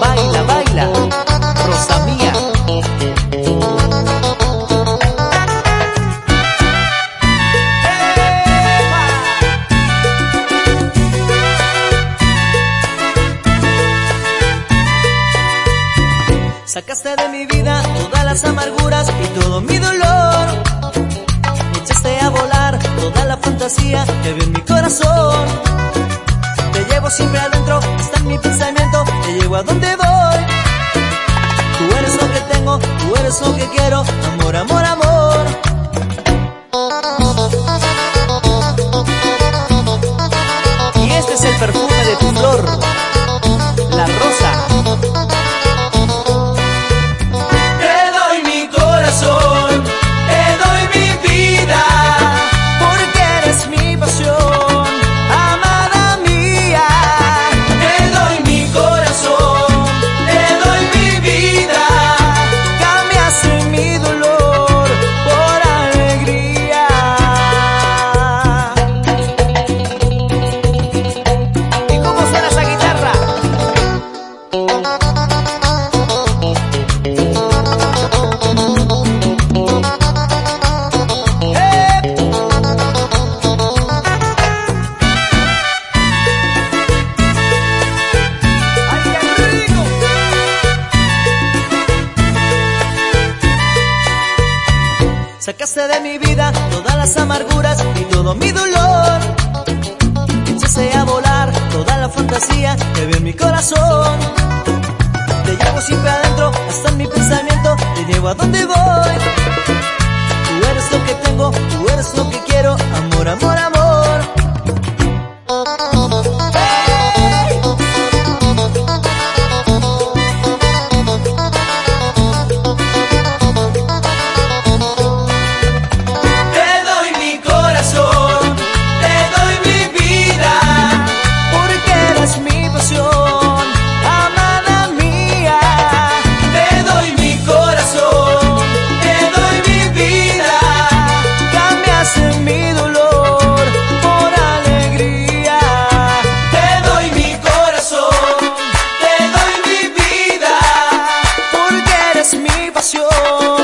Baila, baila, Rosa mía. Sacaste de mi vida todas las amarguras y todo mi dolor. Que había en mi corazón. Te llevo siempre adentro, está en mi pensamiento, te llevo a donde voy. Tú eres lo que tengo, tú eres lo que quiero, amor, amor, amor. Sacaste de mi vida todas las amarguras y todo mi dolor. Echaste a volar toda la fantasía que había en mi corazón. Te llevo siempre adentro, hasta en mi pensamiento, te llevo a donde voy. Tú eres lo que tengo, pasión.